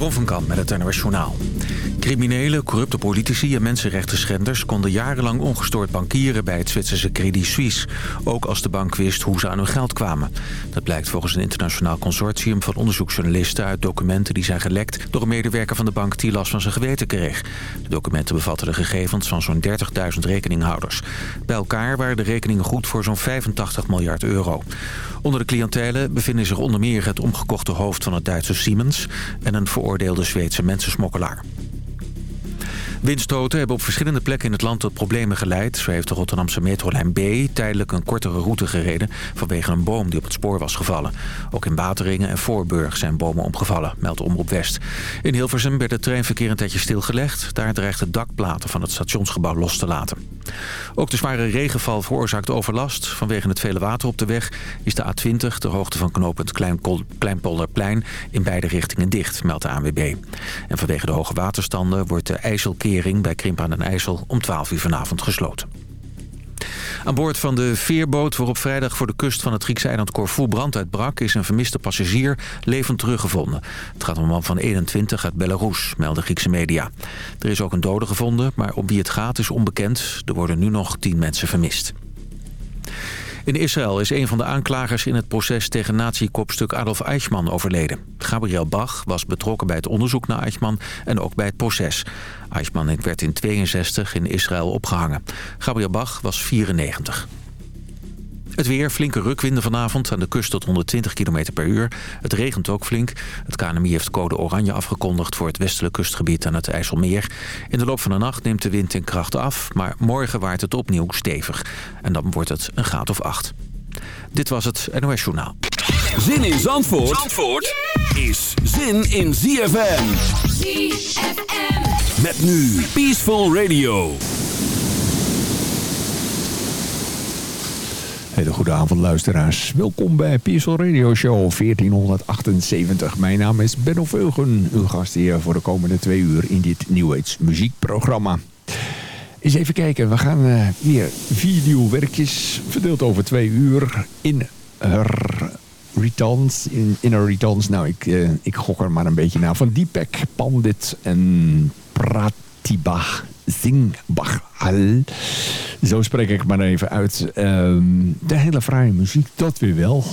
Jeroen van met het NOS Journaal. Criminelen, corrupte politici en mensenrechtenschenders... konden jarenlang ongestoord bankieren bij het Zwitserse Credit Suisse. Ook als de bank wist hoe ze aan hun geld kwamen. Dat blijkt volgens een internationaal consortium van onderzoeksjournalisten... uit documenten die zijn gelekt door een medewerker van de bank... die last van zijn geweten kreeg. De documenten bevatten de gegevens van zo'n 30.000 rekeninghouders. Bij elkaar waren de rekeningen goed voor zo'n 85 miljard euro. Onder de cliëntelen bevinden zich onder meer het omgekochte hoofd van het Duitse Siemens... en een veroordeelde Zweedse mensensmokkelaar. Windstoten hebben op verschillende plekken in het land tot problemen geleid. Zo heeft de Rotterdamse metrolijn B tijdelijk een kortere route gereden... vanwege een boom die op het spoor was gevallen. Ook in Bateringen en Voorburg zijn bomen omgevallen, meldt Omroep West. In Hilversum werd het treinverkeer een tijdje stilgelegd. Daar dreigt het dakplaten van het stationsgebouw los te laten. Ook de zware regenval veroorzaakt overlast. Vanwege het vele water op de weg is de A20, de hoogte van knooppunt Kleinpolderplein... in beide richtingen dicht, meldt de ANWB. En vanwege de hoge waterstanden wordt de IJsselkeer bij Krimp den IJssel om 12 uur vanavond gesloten. Aan boord van de veerboot waarop vrijdag voor de kust van het Griekse eiland Corfu brand uitbrak... is een vermiste passagier levend teruggevonden. Het gaat om een man van 21 uit Belarus, melden Griekse media. Er is ook een dode gevonden, maar om wie het gaat is onbekend. Er worden nu nog 10 mensen vermist. In Israël is een van de aanklagers in het proces tegen nazi-kopstuk Adolf Eichmann overleden. Gabriel Bach was betrokken bij het onderzoek naar Eichmann en ook bij het proces. Eichmann werd in 62 in Israël opgehangen. Gabriel Bach was 94. Het weer, flinke rukwinden vanavond. Aan de kust tot 120 km per uur. Het regent ook flink. Het KNMI heeft code oranje afgekondigd voor het westelijk kustgebied aan het IJsselmeer. In de loop van de nacht neemt de wind in kracht af. Maar morgen waait het opnieuw stevig. En dan wordt het een graad of 8. Dit was het NOS Journaal. Zin in Zandvoort, Zandvoort is zin in ZFM. ZFM. Met nu Peaceful Radio. Hele goede avond luisteraars. Welkom bij Peaceful Radio Show 1478. Mijn naam is Benno Veugen, uw gast hier voor de komende twee uur in dit New muziekprogramma. Eens even kijken, we gaan uh, weer vier nieuwe werkjes verdeeld over twee uur in her returns. In, her returns, nou ik, uh, ik gok er maar een beetje naar. Van Deepak Pandit en Pratibha Zingbachal. Zo spreek ik maar even uit. Um, de hele fraaie muziek, dat weer wel.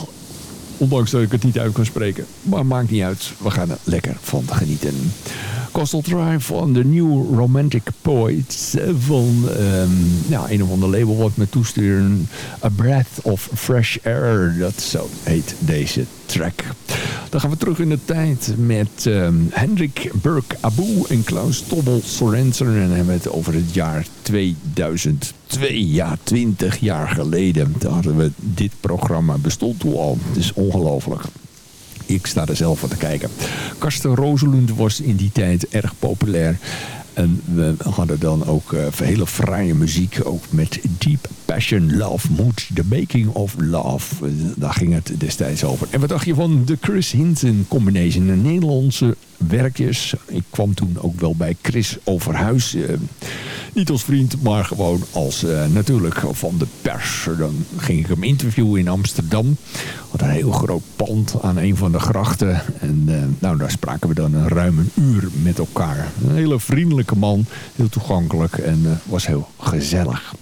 Ondanks dat ik het niet uit kan spreken. Maar maakt niet uit, we gaan er lekker van genieten. Coastal Drive van de New Romantic Poets van um, ja, een of ander label wat me toesturen. A Breath of Fresh Air, dat zo heet deze track. Dan gaan we terug in de tijd met um, Hendrik Burke Abu en Klaus Tobbel Sorensen. En hebben we het over het jaar 2002. Ja, 20 jaar geleden. Toen hadden we dit programma bestond toen al. Het is ongelooflijk. Ik sta er zelf van te kijken. Karsten Roselund was in die tijd erg populair. En we hadden dan ook uh, hele fraaie muziek. Ook met Deep Passion, Love Mood, The Making of Love. Daar ging het destijds over. En wat dacht je van de Chris Hinton Combination? Een Nederlandse werkjes. Ik kwam toen ook wel bij Chris Overhuis. Uh, niet als vriend, maar gewoon als uh, natuurlijk van de pers. Dan ging ik hem interviewen in Amsterdam. Had een heel groot pand aan een van de grachten. En uh, nou, daar spraken we dan een ruim een uur met elkaar. Een hele vriendelijke man. Heel toegankelijk en was heel gezellig.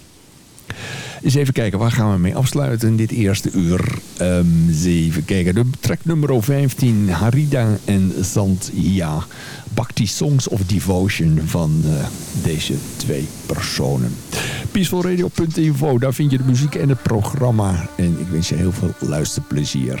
Eens even kijken, waar gaan we mee afsluiten dit eerste uur? Um, even kijken, de track nummer 15, Harida en Santia. Bhakti Songs of Devotion van uh, deze twee personen. Peacefulradio.info, daar vind je de muziek en het programma. En ik wens je heel veel luisterplezier.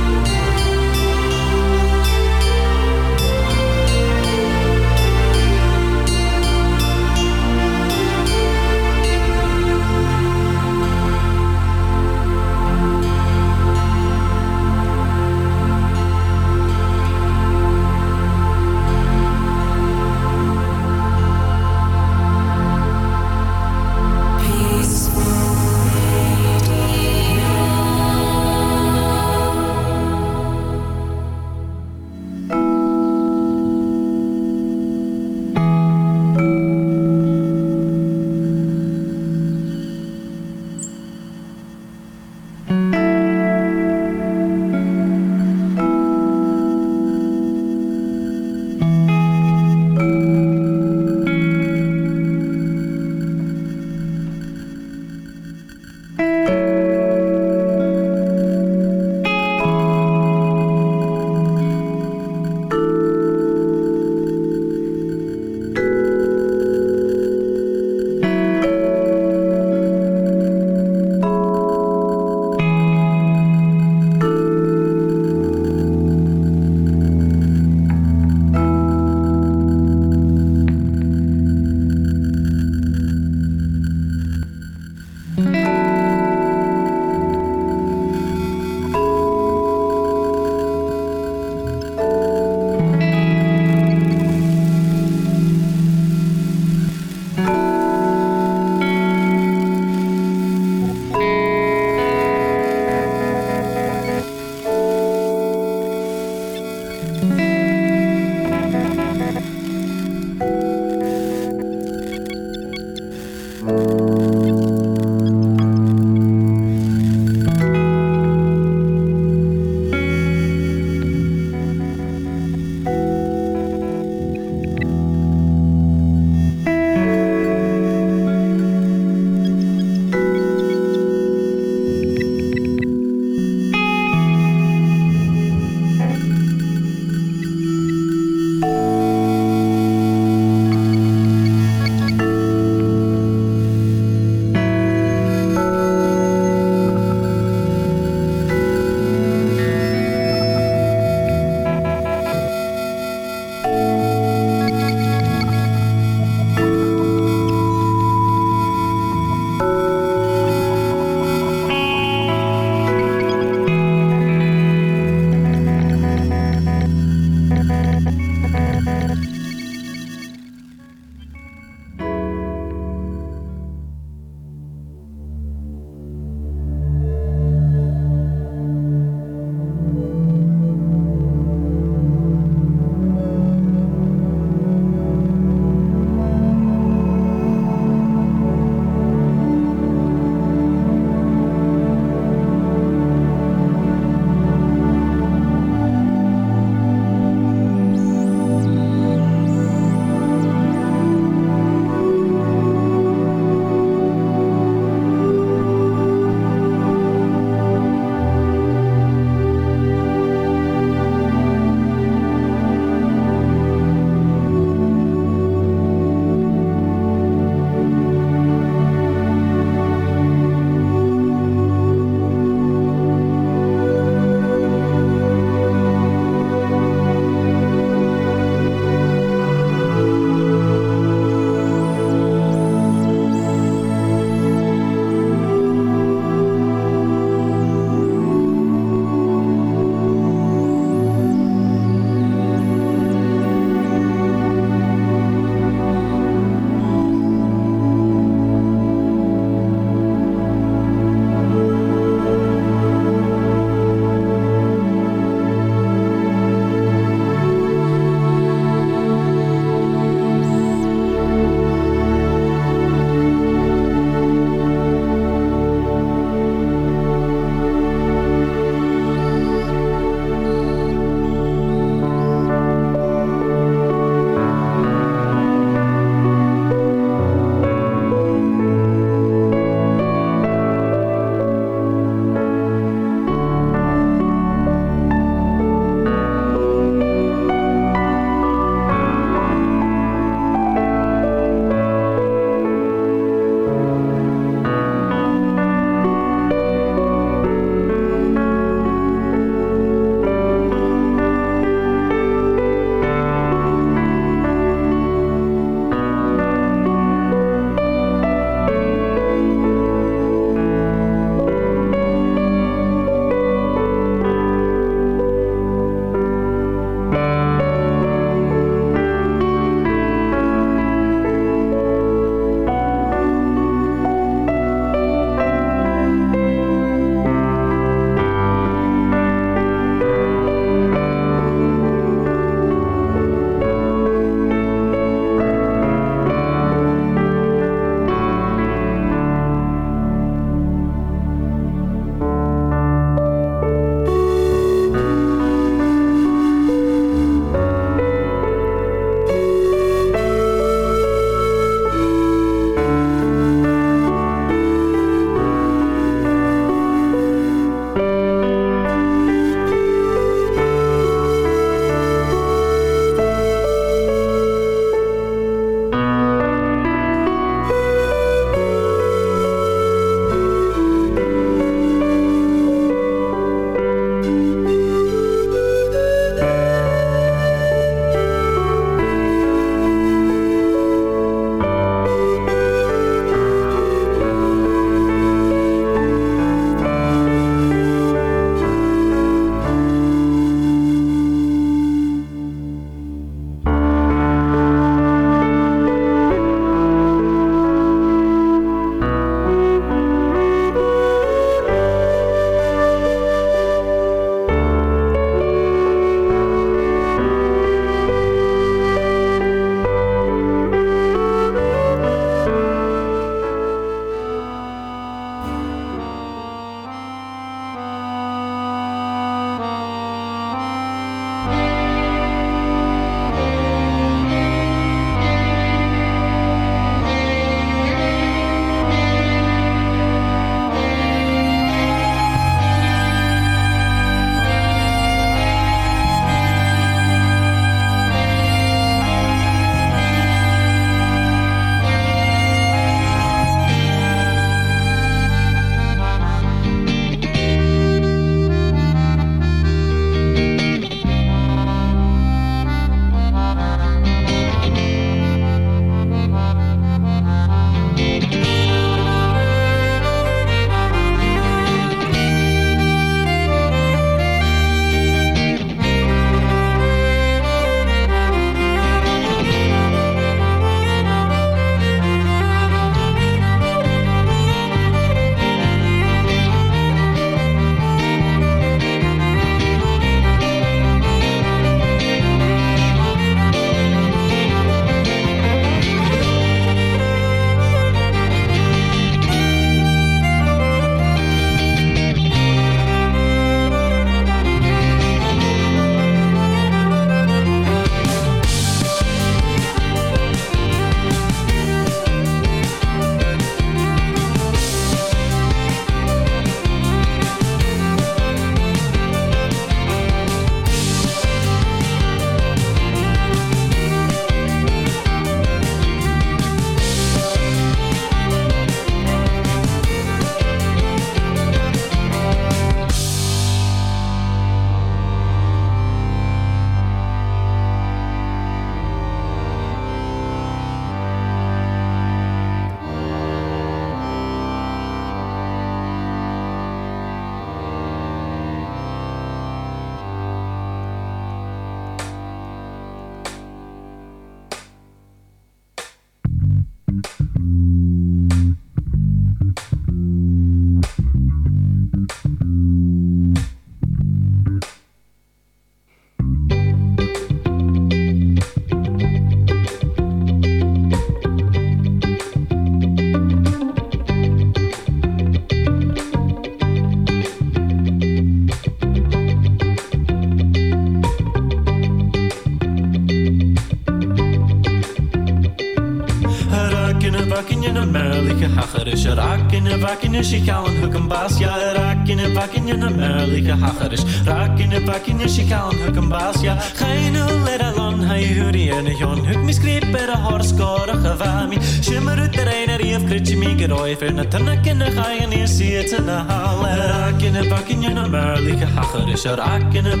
Raak in de bakken is je gaan hoek een baas. Ja, geen lera lan hij huri en jon. Hoek misgreep bij de horskorige vami. Shimmer uit de reiner je kritje mi geroi. Ver na tunnek in de gaien hier zie het in de hal. Raak in de bakken in een merlige hacher is. Raak in de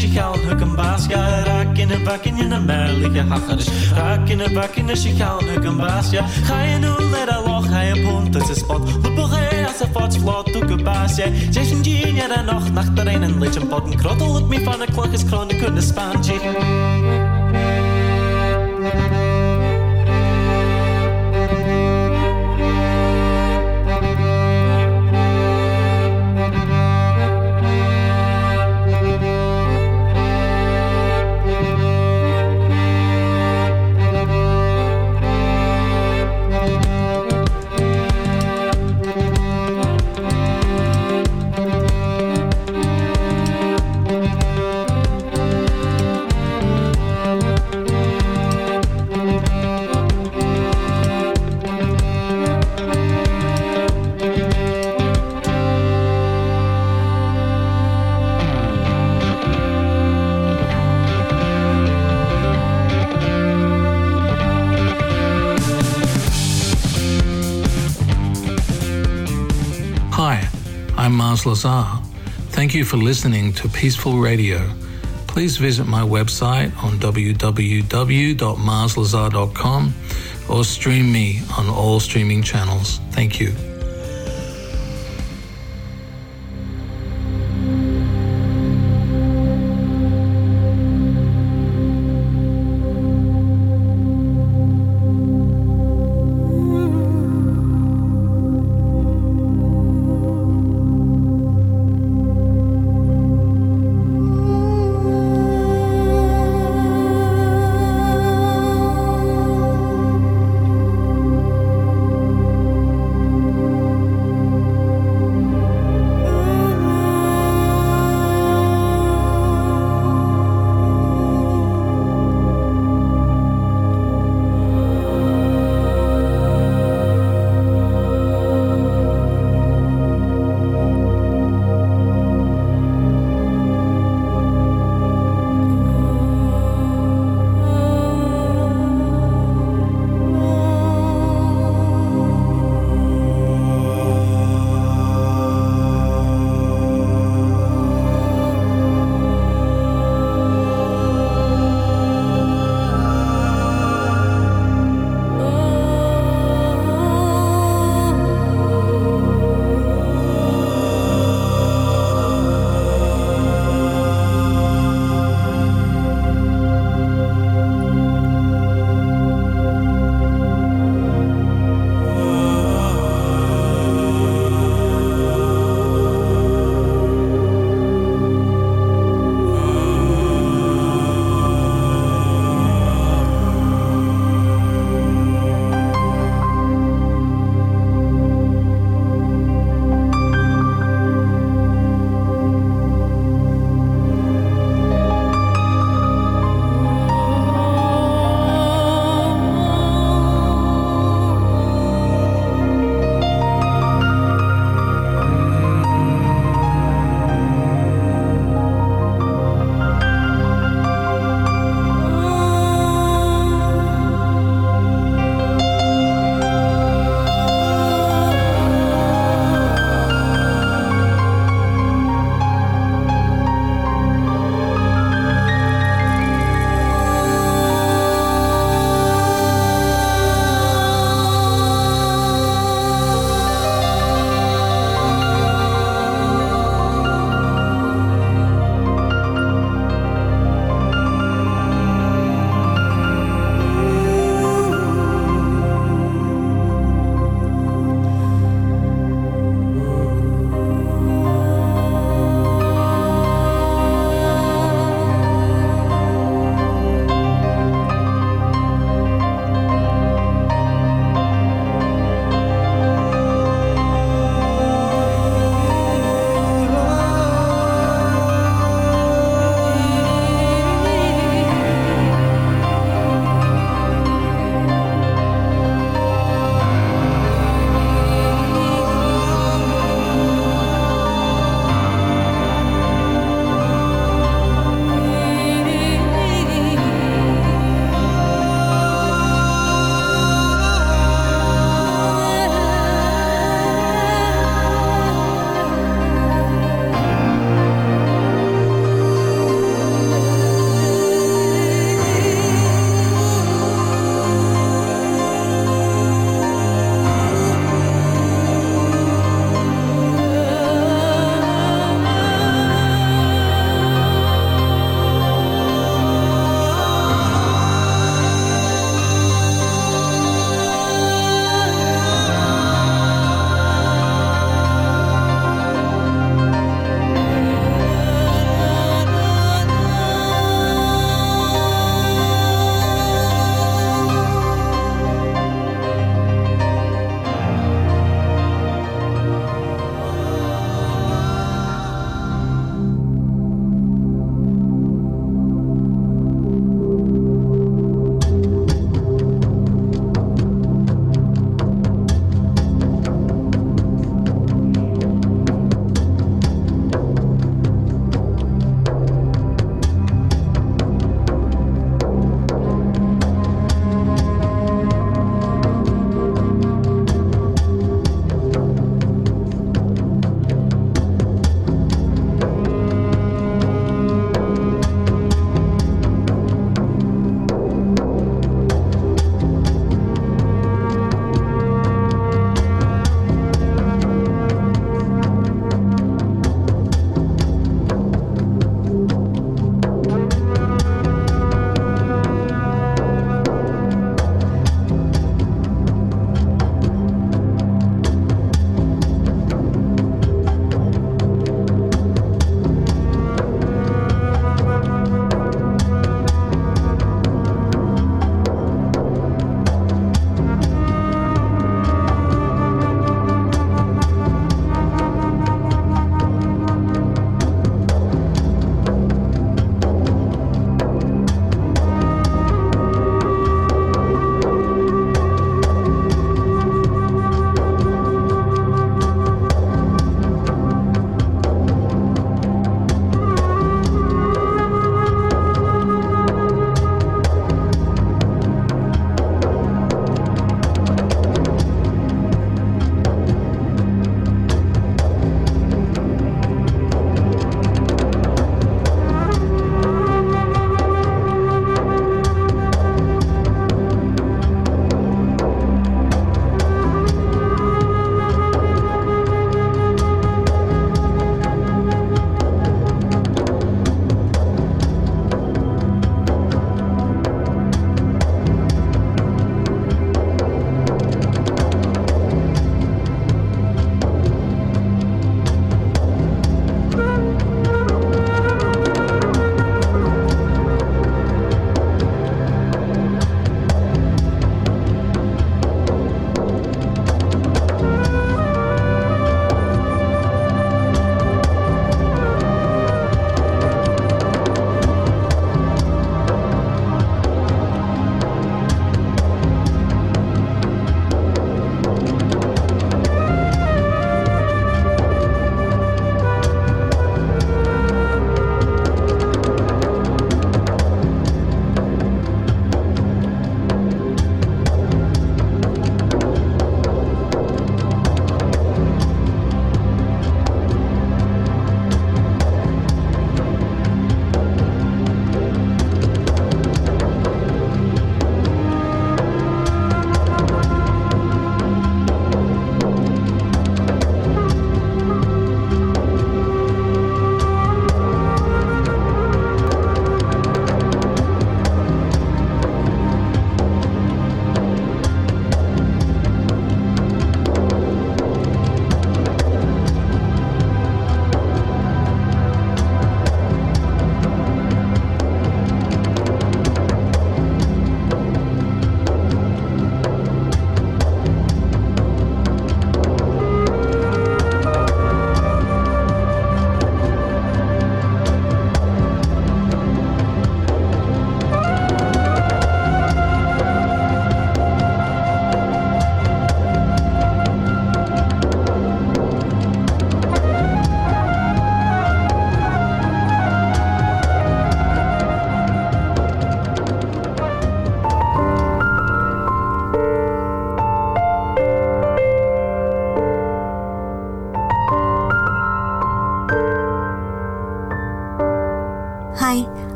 je gaan hoek een baas. Ja, raak in de bakken in een merlige hacher is. Raak in de je hoek een baas. Ja, ga je nu lera loch hij een punt het is spot. Loepere als een fots vlot doeke baas. Ja, zes tien jaar nog nacht er een liedje pot. Een krottel het me van de klok is kroon kunde spaantje. Thank you for listening to Peaceful Radio. Please visit my website on www.marslazar.com or stream me on all streaming channels. Thank you.